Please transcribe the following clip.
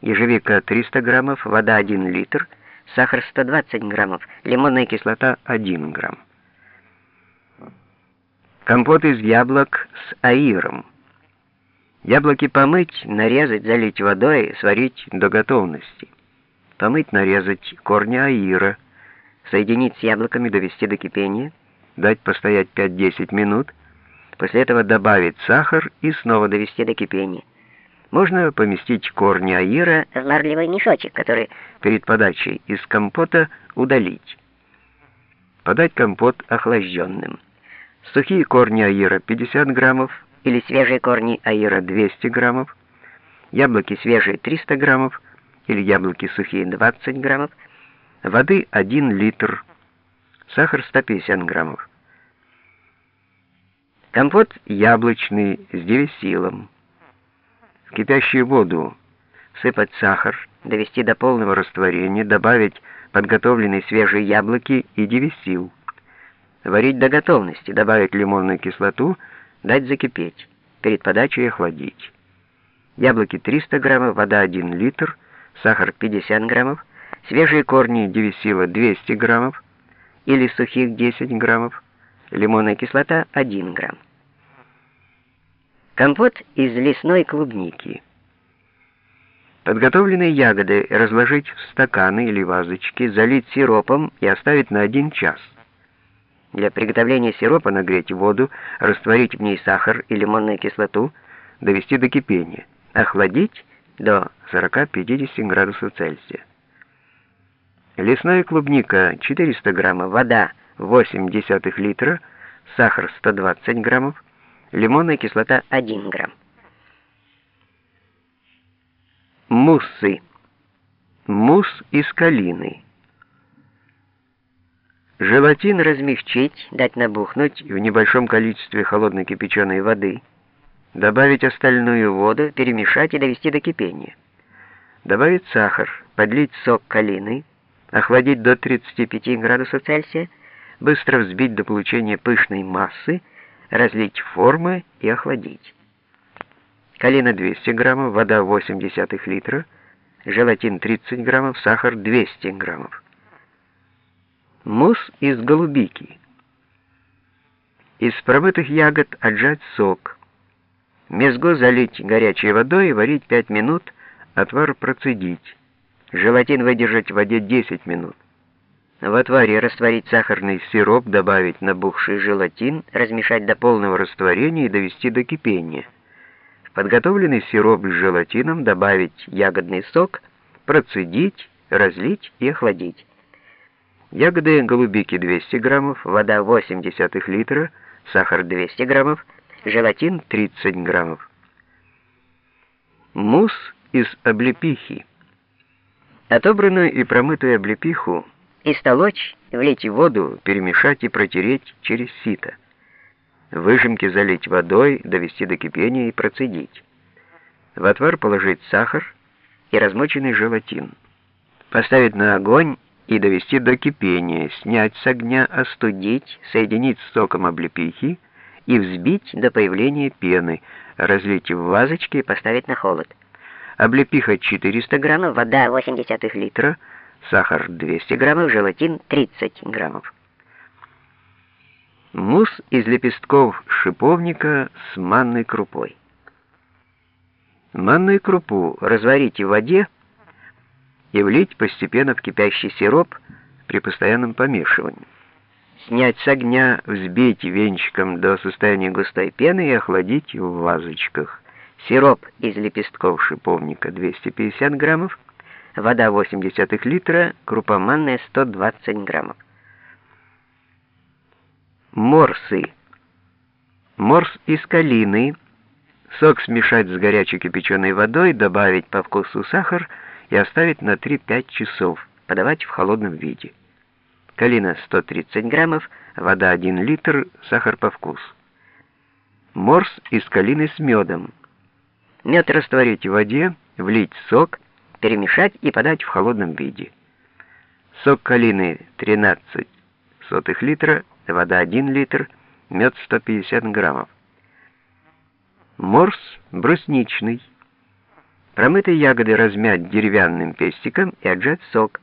ежевика 300 граммов, вода 1 литр, сахар 120 граммов, лимонная кислота 1 грамм. Компот из яблок с аиром. Яблоки помыть, нарезать, залить водой, сварить до готовности. Помыть, нарезать корни аира, соединить с яблоками, довести до кипения, дать постоять 5-10 минут, после этого добавить сахар и снова довести до кипения. Можно поместить корни аира в марлевой мешочек, который перед подачей из компота удалить. Подать компот охлажденным. Сухие корни аира 50 граммов или свежие корни аира 200 граммов, яблоки свежие 300 граммов или яблоки сухие 20 граммов, воды 1 литр, сахар 150 граммов. Компот яблочный с девесилом. В кипящую воду сыпать сахар, довести до полного растворения, добавить подготовленные свежие яблоки и девесил. Варить до готовности, добавить лимонную кислоту, дать закипеть, перед подачей охладить. Яблоки 300 граммов, вода 1 литр, сахар 50 граммов, свежие корни девесила 200 граммов или сухих 10 граммов, лимонная кислота 1 грамм. Компот из лесной клубники. Подготовленные ягоды разложить в стаканы или вазочки, залить сиропом и оставить на 1 час. Для приготовления сиропа нагреть воду, растворить в ней сахар и лимонную кислоту, довести до кипения, охладить до 40-50 градусов Цельсия. Лесная клубника 400 граммов, вода 0,8 литра, сахар 120 граммов, лимонная кислота 1 грамм. Муссы. Мусс из калины. Желатин размягчить, дать набухнуть в небольшом количестве холодной кипяченой воды, добавить остальную воду, перемешать и довести до кипения. Добавить сахар, подлить сок калины, охладить до 35 градусов Цельсия, быстро взбить до получения пышной массы, разлить формы и охладить. Калина 200 граммов, вода 0,8 литра, желатин 30 граммов, сахар 200 граммов. Мусс из голубики. Из промытых ягод отжать сок. Мезго залить горячей водой и варить 5 минут, отвар процедить. Желатин выдержать в воде 10 минут. В отваре растворить сахарный сироп, добавить набухший желатин, размешать до полного растворения и довести до кипения. В подготовленный сироп с желатином добавить ягодный сок, процедить, разлить и охладить. Ягоды голубики 200 граммов, вода 0,8 литра, сахар 200 граммов, желатин 30 граммов. Мусс из облепихи. Отобранную и промытую облепиху истолочь, влить в воду, перемешать и протереть через сито. Выжимки залить водой, довести до кипения и процедить. В отвар положить сахар и размоченный желатин. Поставить на огонь и довести до кипения, снять с огня, остудить, соединить с соком облепихи и взбить до появления пены, разлить в вазочки и поставить на холод. Облепиха 400 граммов, вода 0,8 литра, сахар 200 граммов, желатин 30 граммов. Мусс из лепестков шиповника с манной крупой. Манную крупу разварить в воде, и влить постепенно в кипящий сироп при постоянном помешивании. Снять с огня, взбить венчиком до состояния густой пены и охладить в вазочках. Сироп из лепестков шиповника 250 граммов, вода 0,8 литра, крупа манная 120 граммов. Морсы. Морс из калины. Сок смешать с горячей кипяченой водой, добавить по вкусу сахар – и оставить на 3-5 часов, подавать в холодном виде. Калина 130 граммов, вода 1 литр, сахар по вкусу. Морс из калины с медом. Мед растворить в воде, влить сок, перемешать и подать в холодном виде. Сок калины 13 сотых литра, вода 1 литр, мед 150 граммов. Морс брусничный Промытые ягоды размять деревянным пестиком и отжать сок.